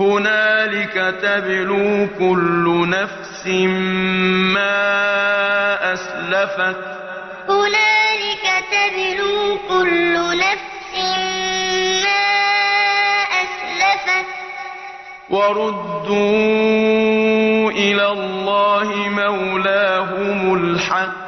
هنالك تبلو كل نفس ما أسلفت هنالك تبلو كل نفس ما أسلفت وردوا إلى الله مولاهم الحق